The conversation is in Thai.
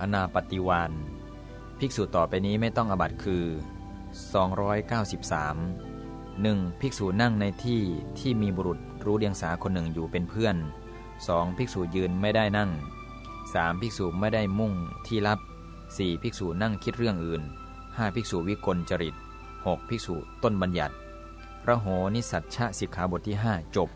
อนาปฏิวันภิกษุต่อไปนี้ไม่ต้องอบัตคือ 293 1. ภิกษุนั่งในที่ที่มีบุรุษรู้เดียงสาคนหนึ่งอยู่เป็นเพื่อน 2. ภิกษุยืนไม่ได้นั่ง 3. ภิกษุไม่ได้มุ่งที่รับ 4. ภิกษุนั่งคิดเรื่องอื่น 5. ภิกษุวิกลจริต 6. ภิกษุต้นบัญญัติระโหนิสัชชะสิกขาบทที่ 5 จบ